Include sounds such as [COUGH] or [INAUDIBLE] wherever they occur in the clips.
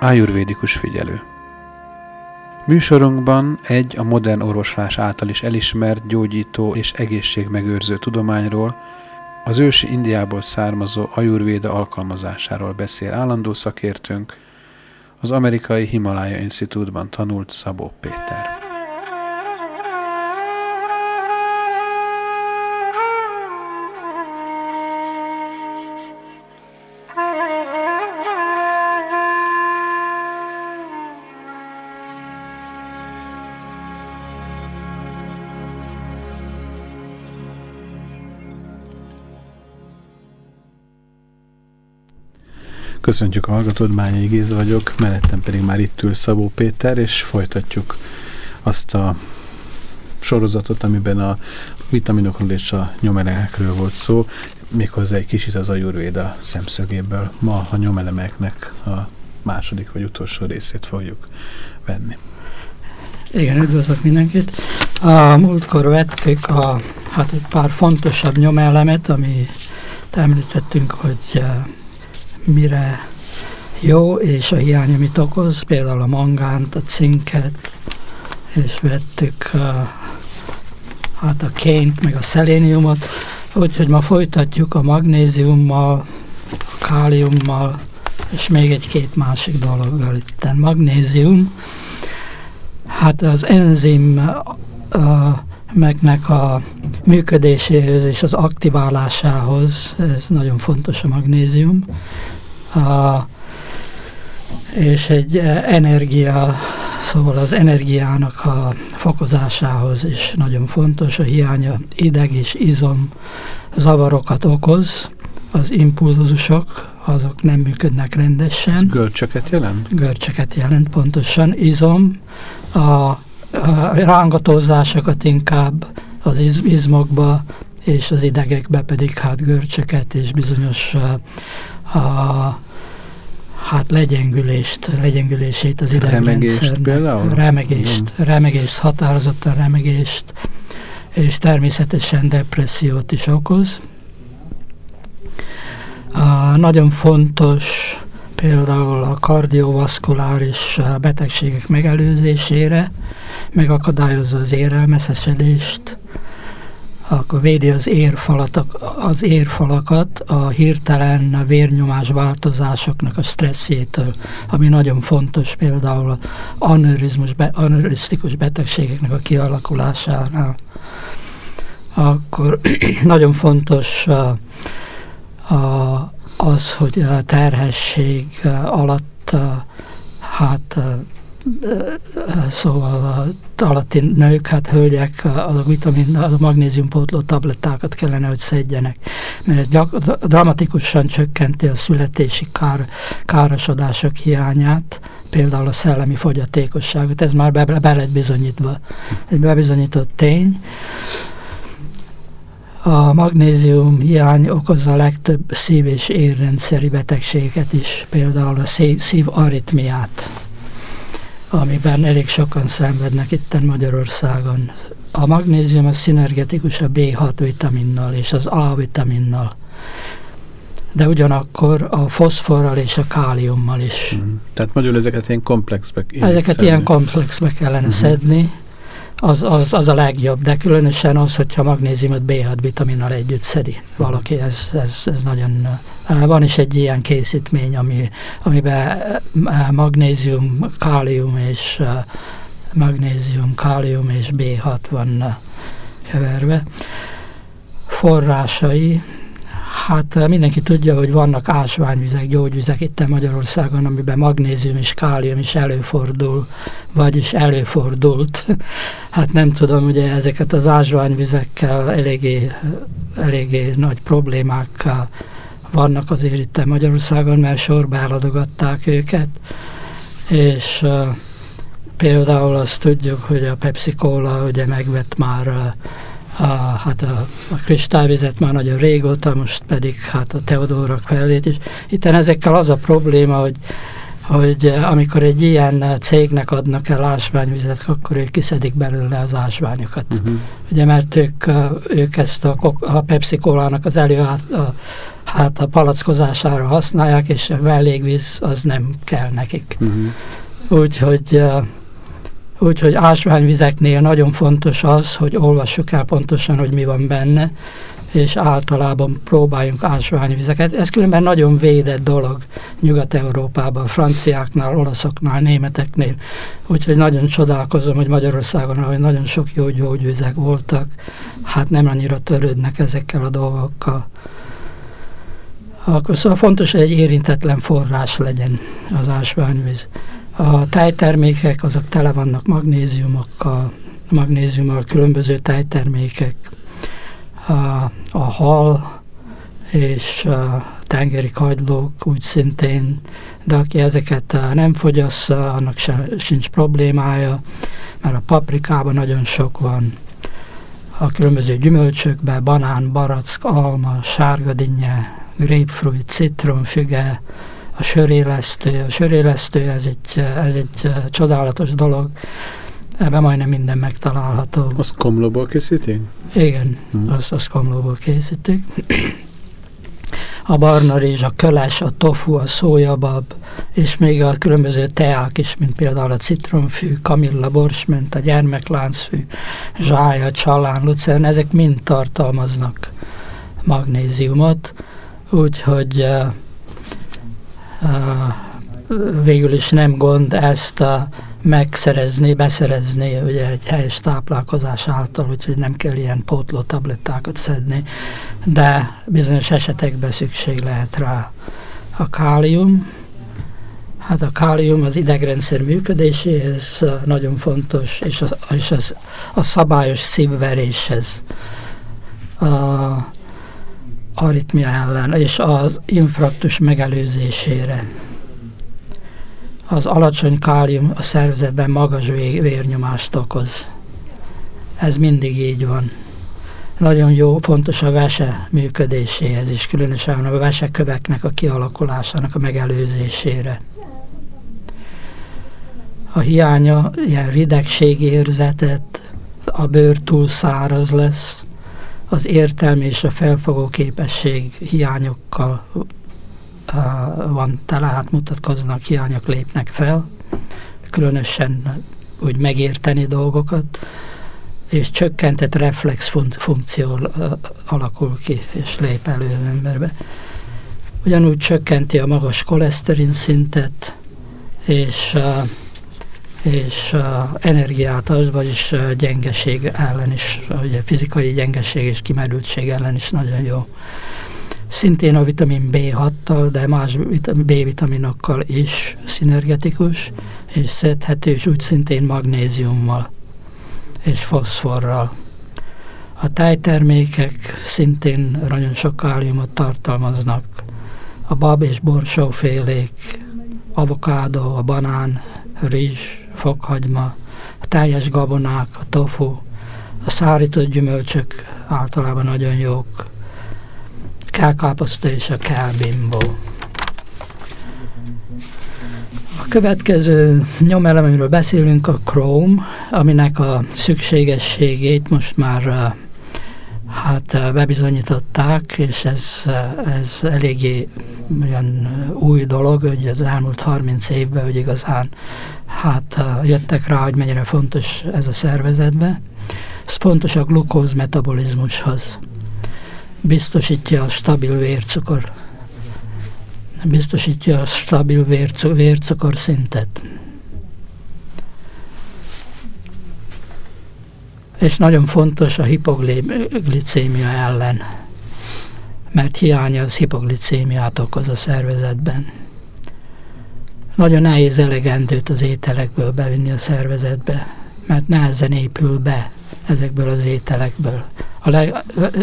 Ájurvédikus figyelő. Műsorunkban egy a modern orvoslás által is elismert gyógyító és egészségmegőrző tudományról, az ősi Indiából származó ajurvéda alkalmazásáról beszél állandó szakértőnk, az amerikai Himalaya Institute-ban tanult Szabó Péter. Köszöntjük a hallgatót, Mányai Géza vagyok, mellettem pedig már itt ül Szabó Péter, és folytatjuk azt a sorozatot, amiben a vitaminokról és a nyomelemekről volt szó, méghozzá egy kicsit az ajurvéda szemszögéből. Ma a nyomelemeknek a második vagy utolsó részét fogjuk venni. Igen, üdvözlök mindenkit. A múltkor vettük a, hát egy pár fontosabb nyomelemet, ami említettünk, hogy mire jó, és a hiány, amit okoz, például a mangánt, a cinket, és vettük a, hát a ként, meg a szeléniumot, úgyhogy ma folytatjuk a magnéziummal, a káliummal, és még egy-két másik dologgal itt. Magnézium, hát az enzim a, megnek a működéséhez és az aktiválásához, ez nagyon fontos a magnézium, a, és egy energia, szóval az energiának a fokozásához is nagyon fontos, a hiánya ideg és izom zavarokat okoz, az impulzusok, azok nem működnek rendesen. Ez görcsöket jelent? Görcsöket jelent, pontosan. Izom, a rángatózásokat inkább az iz, izmokba, és az idegekbe pedig hát görcsöket és bizonyos a hát legyengülést, legyengülését az idegrendszernek. Remegést, mm. remegést, határozottan remegést, és természetesen depressziót is okoz. A, nagyon fontos például a kardiovaszkuláris betegségek megelőzésére, megakadályozza az érelmeszesedést, akkor védi az, érfalat, az érfalakat a hirtelen vérnyomás változásoknak a stresszétől, ami nagyon fontos például az aneurizmus, be, aneuriztikus betegségeknek a kialakulásánál. Akkor [CLEARS THROAT] nagyon fontos a, a, az, hogy a terhesség alatt hát szóval alatti nők, hát hölgyek, azok vitamin, a magnéziumpótló tablettákat kellene, hogy szedjenek, mert ez gyak, dramatikusan csökkenti a születési kár, károsodások hiányát, például a szellemi fogyatékosságot, ez már be, be lett bizonyítva. Egy bebizonyított tény. A magnézium hiány okozza a legtöbb szív- és érrendszeri betegséget is, például a szív, szív aritmiát amiben elég sokan szenvednek itten Magyarországon. A magnézium a szinergetikus a B6 vitaminnal és az A vitaminnal, de ugyanakkor a foszforral és a káliummal is. Mm. Tehát magyarul ezeket ilyen komplexbe Ezeket szedni. ilyen komplexbe kellene mm. szedni, az, az, az a legjobb, de különösen az, hogyha magnéziumot B6 vitaminnal együtt szedi valaki, ez, ez, ez nagyon... Van is egy ilyen készítmény, ami, amiben magnézium, kálium és magnézium, kálium és B6 van keverve. Forrásai, Hát eh, mindenki tudja, hogy vannak ásványvizek, gyógyvizek itt Magyarországon, amiben magnézium és kálium is előfordul, vagyis előfordult. [LAUGHS] Hát nem tudom, ugye ezeket az ásványvizekkel eléggé, eléggé nagy problémák vannak azért itt Magyarországon, mert sorba eladogatták őket, és uh, például azt tudjuk, hogy a Pepsi Cola ugye megvett már uh, a, hát a, a kristályvizet már nagyon régóta, most pedig hát a Teodórak felét is. Itt ezekkel az a probléma, hogy hogy amikor egy ilyen cégnek adnak el ásványvizet, akkor ők kiszedik belőle az ásványokat. Uh-huh. Ugye, mert ők, ők ezt a, a Pepsi Cola-nak az elő, a, hát a palackozására használják, és a vendégvíz az nem kell nekik. Uh-huh. Úgyhogy Úgyhogy ásványvizeknél nagyon fontos az, hogy olvassuk el pontosan, hogy mi van benne, és általában próbáljunk ásványvizeket. Ez különben nagyon védett dolog Nyugat-Európában, franciáknál, olaszoknál, németeknél. Úgyhogy nagyon csodálkozom, hogy Magyarországon, ahogy nagyon sok jó gyógyvizek voltak, hát nem annyira törődnek ezekkel a dolgokkal. Akkor szóval fontos, hogy egy érintetlen forrás legyen az ásványvíz. A tájtermékek azok tele vannak magnéziumokkal, magnéziummal, különböző tájtermékek, a, a hal és a tengeri kagylók úgy szintén, de aki ezeket nem fogyassza, annak se, sincs problémája, mert a paprikában nagyon sok van. A különböző gyümölcsökben banán, barack, alma, sárgadinnye, grapefruit, citronfüge, a sörélesztő. A sörélesztő ez egy, ez egy csodálatos dolog. Ebben majdnem minden megtalálható. Azt komlóból készítik? Igen, hmm. azt, azt komlóból készítik. A barna rizs, a köles, a tofu, a szójabab, és még a különböző teák is, mint például a citromfű, kamilla borsment, a gyermekláncfű, zsája, csalán, lucern, ezek mind tartalmaznak magnéziumot, úgyhogy uh, végül is nem gond ezt megszerezni, beszerezni ugye egy helyes táplálkozás által, úgyhogy nem kell ilyen pótló tablettákat szedni, de bizonyos esetekben szükség lehet rá. A kálium, hát a kálium az idegrendszer működéséhez nagyon fontos, és, az, és az, a szabályos szívveréshez. A, aritmia ellen és az infraktus megelőzésére. Az alacsony kálium a szervezetben magas vérnyomást okoz. Ez mindig így van. Nagyon jó, fontos a vese működéséhez is, különösen a veseköveknek a kialakulásának a megelőzésére. A hiánya ilyen ridegségérzetet, a bőr túl száraz lesz, az értelmi és a felfogó képesség hiányokkal van tele, hát mutatkoznak, hiányok lépnek fel, különösen úgy megérteni dolgokat, és csökkentett reflex funkció alakul ki, és lép elő az emberbe. Ugyanúgy csökkenti a magas koleszterin szintet, és uh, és energiát az, vagyis gyengeség ellen is, ugye fizikai gyengeség és kimerültség ellen is nagyon jó. Szintén a vitamin B6-tal, de más B-vitaminokkal is szinergetikus, és szedhető, és úgy szintén magnéziummal és foszforral. A tájtermékek szintén nagyon sok káliumot tartalmaznak. A bab és borsófélék, avokádó, a banán, rizs, fokhagyma, a teljes gabonák, a tofu, a szárított gyümölcsök általában nagyon jók, a kelkáposzta és a kelbimbó. A következő nyomelem, amiről beszélünk, a Chrome, aminek a szükségességét most már hát bebizonyították, és ez, ez eléggé olyan új dolog, hogy az elmúlt 30 évben, hogy igazán hát jöttek rá, hogy mennyire fontos ez a szervezetbe. Ez fontos a glukóz metabolizmushoz. Biztosítja a stabil vércukor biztosítja a stabil vércukor, szintet. És nagyon fontos a hipoglicémia ellen, mert hiánya az hipoglicémiát okoz a szervezetben. Nagyon nehéz elegendőt az ételekből bevinni a szervezetbe, mert nehezen épül be ezekből az ételekből. A leg,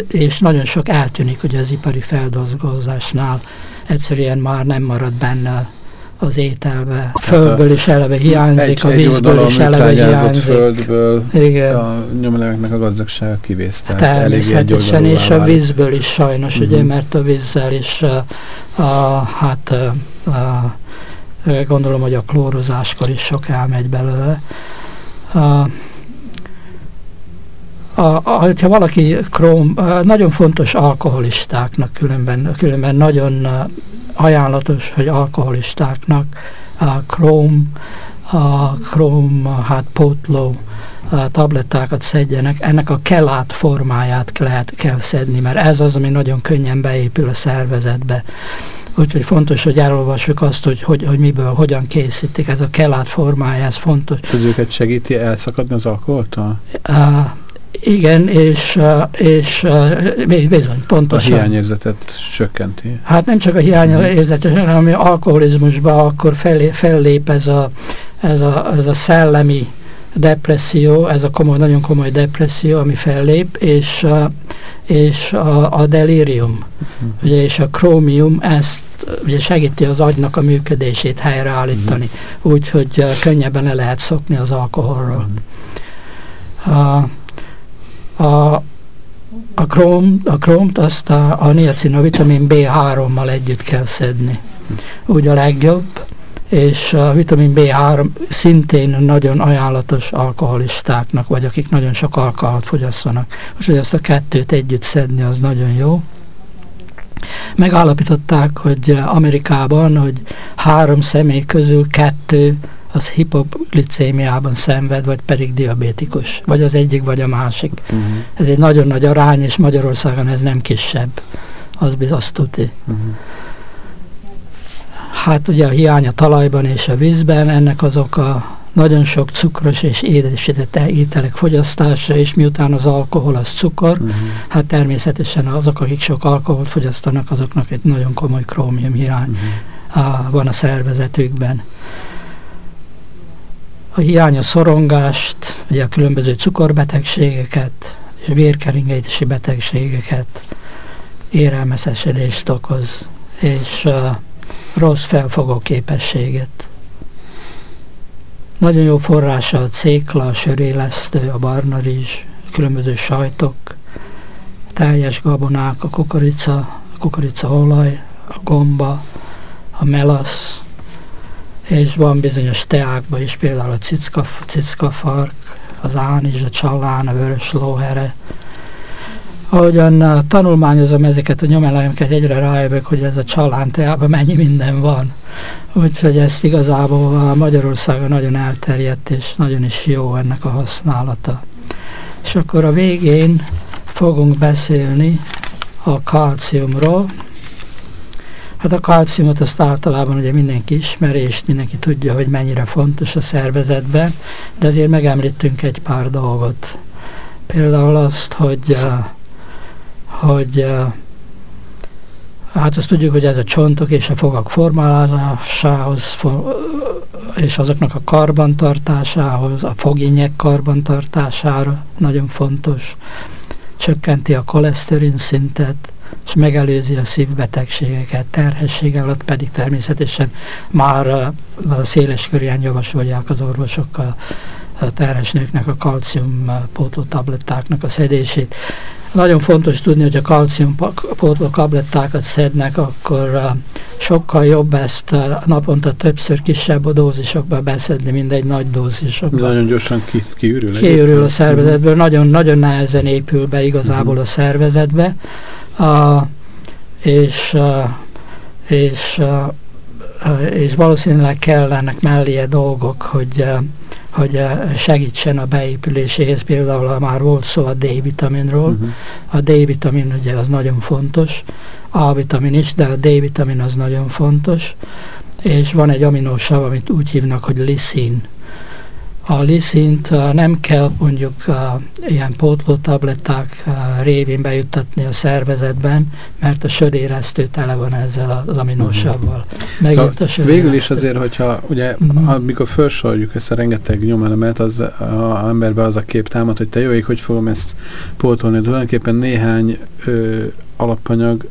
és nagyon sok eltűnik, hogy az ipari feldolgozásnál egyszerűen már nem marad benne az ételbe. A földből is eleve hiányzik, egy, a vízből is eleve hiányzik. földből Igen. a nyomelemeknek a gazdagsága kivészte. Természetesen, és a vízből is sajnos, uh -huh. ugye, mhm. mert a vízzel is a, a, hát a, a, gondolom, hogy a klórozáskor is sok elmegy belőle. A, a, a, hogyha valaki króm, nagyon fontos alkoholistáknak különben, különben nagyon ajánlatos, hogy alkoholistáknak a króm, a króm, hát pótló tablettákat szedjenek, ennek a kelát formáját lehet, kell szedni, mert ez az, ami nagyon könnyen beépül a szervezetbe. Úgyhogy fontos, hogy elolvassuk azt, hogy, hogy, hogy miből, hogyan készítik. Ez a kelát formája, ez fontos. Ez őket segíti elszakadni az alkoholtól? Uh, igen, és, és bizony, pontosan. A hiányérzetet csökkenti. Hát nem csak a hiányérzetet, hanem ami alkoholizmusban akkor fellép, fellép ez a, ez a, ez a szellemi depresszió, ez a komoly, nagyon komoly depresszió, ami fellép, és, és a, a delirium, uh-huh. ugye, és a krómium ezt ugye segíti az agynak a működését helyreállítani, uh-huh. úgyhogy könnyebben le lehet szokni az alkoholról. Uh-huh. A, a, a, króm, a krómt azt a, a niacinovitamin B3-mal együtt kell szedni. Úgy a legjobb, és a vitamin B3 szintén nagyon ajánlatos alkoholistáknak, vagy akik nagyon sok alkoholt fogyasszanak. Úgyhogy ezt a kettőt együtt szedni az nagyon jó. Megállapították, hogy Amerikában, hogy három személy közül kettő az hipoglicémiában szenved, vagy pedig diabétikus. Vagy az egyik, vagy a másik. Uh-huh. Ez egy nagyon nagy arány, és Magyarországon ez nem kisebb. Az biztos tudni. Uh-huh. Hát ugye a hiány a talajban és a vízben, ennek azok a nagyon sok cukros és édesített ételek fogyasztása, és miután az alkohol az cukor, uh-huh. hát természetesen azok, akik sok alkoholt fogyasztanak, azoknak egy nagyon komoly krómium hiány uh-huh. van a szervezetükben a hiánya szorongást, ugye a különböző cukorbetegségeket, és vérkeringési betegségeket, érelmeszesedést okoz, és uh, rossz felfogó képességet. Nagyon jó forrása a cékla, a sörélesztő, a barna rizs, a különböző sajtok, a teljes gabonák, a kukorica, a kukoricaolaj, a gomba, a melasz, és van bizonyos teákban is, például a cicka, cickafark, az ánizs, a csalán, a vörös lóhere. Ahogyan uh, tanulmányozom ezeket a nyomelemeket, egyre rájövök, hogy ez a csalán teában mennyi minden van. Úgyhogy ezt igazából Magyarországon nagyon elterjedt, és nagyon is jó ennek a használata. És akkor a végén fogunk beszélni a kalciumról, Hát a kalciumot azt általában ugye mindenki ismeri, és mindenki tudja, hogy mennyire fontos a szervezetben, de azért megemlítünk egy pár dolgot. Például azt, hogy, uh, hogy uh, hát azt tudjuk, hogy ez a csontok és a fogak formálásához, és azoknak a karbantartásához, a fogények karbantartására nagyon fontos. Csökkenti a koleszterin szintet, és megelőzi a szívbetegségeket, terhesség alatt pedig természetesen már a, a széles körülön javasolják az orvosok a, a terhes nőknek a kalcium tablettáknak a szedését. Nagyon fontos tudni, hogy a kalcium tablettákat szednek, akkor uh, sokkal jobb ezt uh, naponta többször kisebb dózisokba beszedni, mint egy nagy dózisokba. Nagyon gyorsan ki, kiürül. Kiürül a szervezetből, nagyon, nagyon nehezen épül be igazából uh-huh. a szervezetbe a, és, és, és valószínűleg kellenek melléje dolgok, hogy, hogy segítsen a beépüléséhez. Például már volt szó a D-vitaminról. Uh-huh. A D-vitamin ugye az nagyon fontos, A-vitamin is, de a D-vitamin az nagyon fontos. És van egy aminósav, amit úgy hívnak, hogy liszin a liszint nem kell mondjuk ilyen pótlótabletták révén bejuttatni a szervezetben, mert a söréresztő tele van ezzel az aminósavval. Mhm. Szóval a végül is azért, hogyha ugye mm. amikor felsoroljuk ezt a rengeteg nyomelemet, az a emberbe az a kép támad, hogy te jó ég, hogy fogom ezt pótolni. Tulajdonképpen néhány ö, alapanyag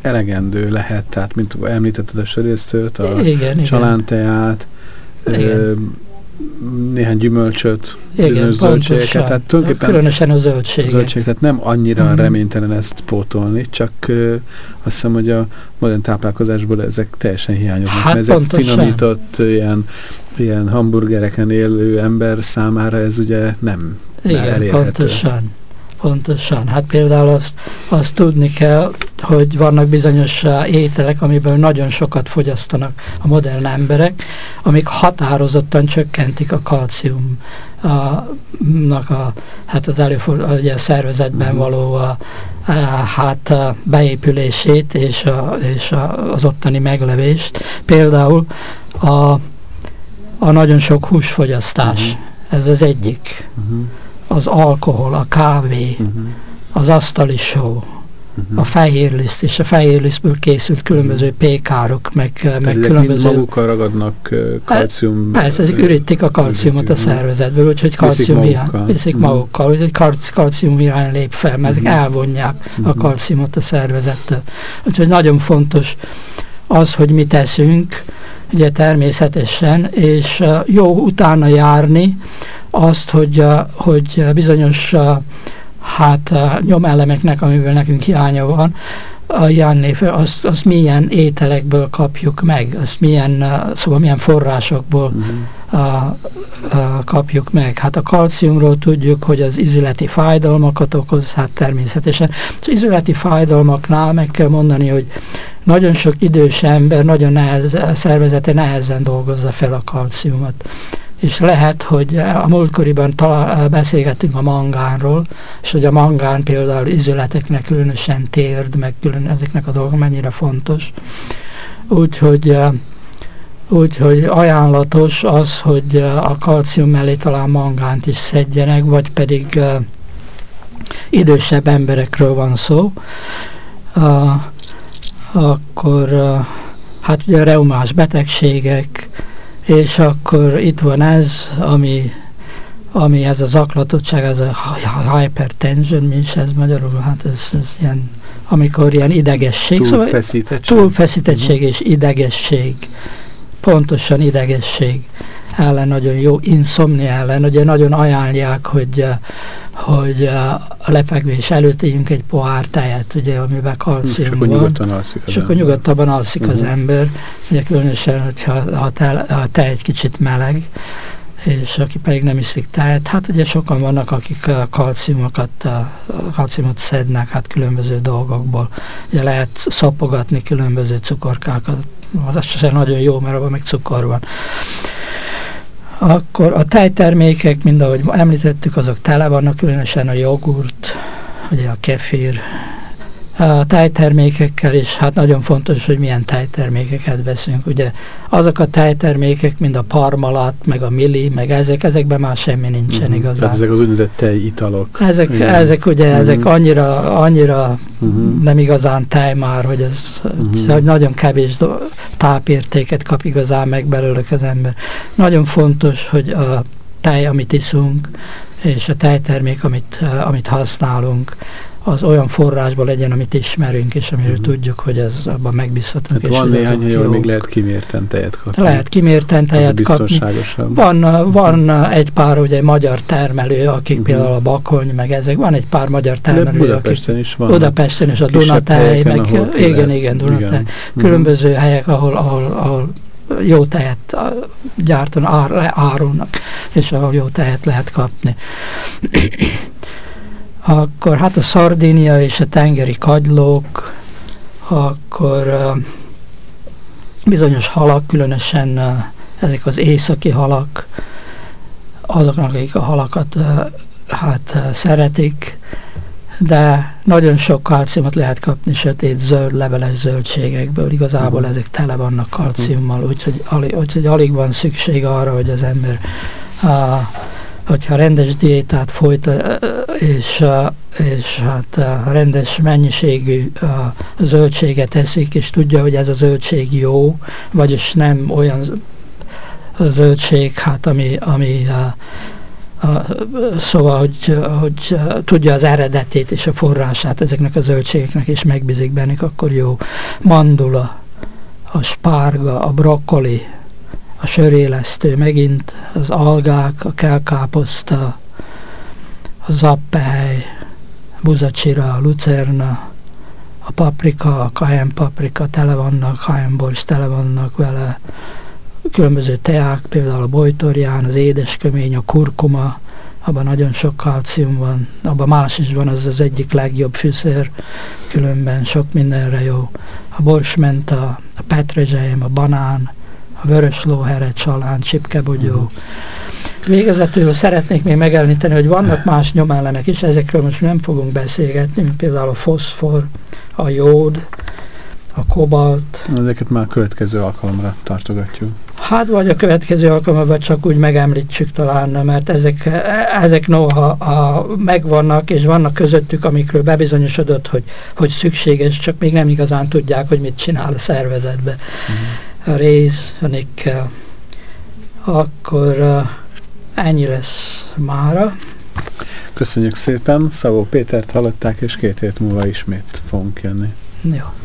elegendő lehet, tehát mint említetted a sörésztőt, a igen, csalánteát, igen néhány gyümölcsöt, Igen, bizonyos zöldségeket. Tehát tulajdonképpen különösen a zöldség. zöldség. Tehát nem annyira mm. reménytelen ezt pótolni, csak uh, azt hiszem, hogy a modern táplálkozásból ezek teljesen hiányoznak. Hát ezek pontosan. finomított ilyen, ilyen hamburgereken élő ember számára ez ugye nem Igen, elérhető. pontosan. Pontosan. Hát például azt, azt tudni kell, hogy vannak bizonyos ételek, amiből nagyon sokat fogyasztanak a modern emberek, amik határozottan csökkentik a kalcium a, a, hát az előfordul, ugye a szervezetben uh-huh. való a, a, hát a beépülését és, a, és a, az ottani meglevést. Például a, a nagyon sok húsfogyasztás, uh-huh. ez az egyik. Uh-huh. Az alkohol, a kávé, az asztali show, uh-huh. a fehérliszt, és a fehérlisztből készült különböző mhm. pékárok, meg, Tehát meg különböző... magukkal ragadnak uh, kalcium... Persze, ezek ürítik a kalciumot a szervezetből, úgyhogy kalcium hiány, viszik uh-huh. magukkal, úgyhogy kalcium hiány lép fel, mert ezek elvonják uh-huh. a kalciumot a szervezettől. Úgyhogy nagyon fontos az, hogy mit teszünk, ugye természetesen, és uh, jó utána járni azt, hogy, uh, hogy bizonyos uh, hát a nyomelemeknek, amiből nekünk hiánya van, a Jannéfő, azt, azt milyen ételekből kapjuk meg, azt milyen, szóval milyen forrásokból uh-huh. a, a, kapjuk meg. Hát a kalciumról tudjuk, hogy az izületi fájdalmakat okoz, hát természetesen. Az izületi fájdalmaknál meg kell mondani, hogy nagyon sok idős ember, nagyon nehez, szervezete nehezen dolgozza fel a kalciumot és lehet, hogy a múltkoriban beszélgettünk a mangánról, és hogy a mangán például izületeknek különösen térd, meg külön ezeknek a dolgok mennyire fontos. Úgyhogy Úgyhogy ajánlatos az, hogy a kalcium mellé talán mangánt is szedjenek, vagy pedig idősebb emberekről van szó. Akkor hát ugye reumás betegségek, és akkor itt van ez, ami, ami ez a zaklatottság, ez a hypertension, mi is ez magyarul, hát ez, ez ilyen, amikor ilyen idegesség. Szóval túlfeszítettség. Szóval, túlfeszítettség és idegesség. Pontosan idegesség ellen nagyon jó, insomnia ellen, ugye nagyon ajánlják, hogy hogy a lefekvés előtt ígyünk egy pohár tejet, ugye, amiben kalcium van. És akkor nyugodtan alszik az És akkor nyugodtabban alszik uh -huh. az mhm. ember, ugye különösen, hogyha ha te, a te egy kicsit meleg, és aki pedig nem iszik tejet, hát ugye sokan vannak, akik a kalciumokat, a kalciumot szednek hát különböző dolgokból. Ugye lehet szapogatni különböző cukorkákat, az sem nagyon jó, mert abban meg cukor van akkor a tejtermékek, mind ahogy említettük, azok tele vannak, különösen a jogurt, ugye a kefir, a tejtermékekkel is, hát nagyon fontos, hogy milyen tejtermékeket veszünk. Ugye azok a tejtermékek, mint a parmalat, meg a mili, meg ezek, ezekben már semmi nincsen uh-huh. igazán. Tehát ezek az úgynevezett tejitalok. Ezek, Igen. ezek ugye, uh-huh. ezek annyira, annyira uh-huh. nem igazán tej már, hogy ez uh-huh. hogy nagyon kevés tápértéket kap igazán meg belőlük az ember. Nagyon fontos, hogy a tej, amit iszunk, és a tejtermék, amit, amit használunk, az olyan forrásból legyen, amit ismerünk, és amiről uh-huh. tudjuk, hogy ez abban megbízhatunk. Hát és van néhány hely, még lehet kimérten tejet kapni. Lehet kimérten tejet kapni. Van, van egy pár ugye magyar termelő, akik uh-huh. például a Bakony, meg ezek, van egy pár magyar termelő, Budapesten akik, is van. Budapesten is a Dunatej, meg igen, igen, Dunatej. Igen. Különböző uh-huh. helyek, ahol, ahol, ahol jó tejet gyártanak, ár, árulnak, és ahol jó tejet lehet kapni akkor hát a Szardénia és a tengeri kagylók, akkor uh, bizonyos halak, különösen uh, ezek az északi halak, azoknak, akik a halakat uh, hát uh, szeretik, de nagyon sok kalciumot lehet kapni sötét, zöld, leveles zöldségekből. Igazából uh-huh. ezek tele vannak kalciummal, úgyhogy alig, úgyhogy alig van szükség arra, hogy az ember uh, hogyha rendes diétát folyt, és, és hát rendes mennyiségű zöldséget eszik, és tudja, hogy ez a zöldség jó, vagyis nem olyan zöldség, hát ami, ami szóval, hogy, hogy tudja az eredetét és a forrását ezeknek a zöldségeknek, és megbízik bennük, akkor jó. Mandula, a spárga, a brokkoli, a sörélesztő, megint az algák, a kelkáposzta, a zappehely, buzacsira, lucerna, a paprika, a kajen paprika, tele vannak, kajenbors tele vannak vele, különböző teák, például a bojtorján, az édeskömény, a kurkuma, abban nagyon sok kalcium van, abban más is van, az az egyik legjobb fűszer, különben sok mindenre jó. A borsmenta, a petrezselyem, a banán, a vörös lóhere, csalán, csipkebogyó. Uh-huh. Végezetül szeretnék még megemlíteni, hogy vannak más nyomelemek is, ezekről most nem fogunk beszélgetni, mint például a foszfor, a jód, a kobalt. Ezeket már a következő alkalomra tartogatjuk. Hát vagy a következő alkalommal csak úgy megemlítsük talán, mert ezek, ezek noha a, megvannak, és vannak közöttük, amikről bebizonyosodott, hogy, hogy szükséges, csak még nem igazán tudják, hogy mit csinál a szervezetbe. Uh-huh. A réz, a nikkel. Akkor uh, ennyi lesz mára. Köszönjük szépen, Szabó Pétert hallották, és két hét múlva ismét fogunk jönni. Jó.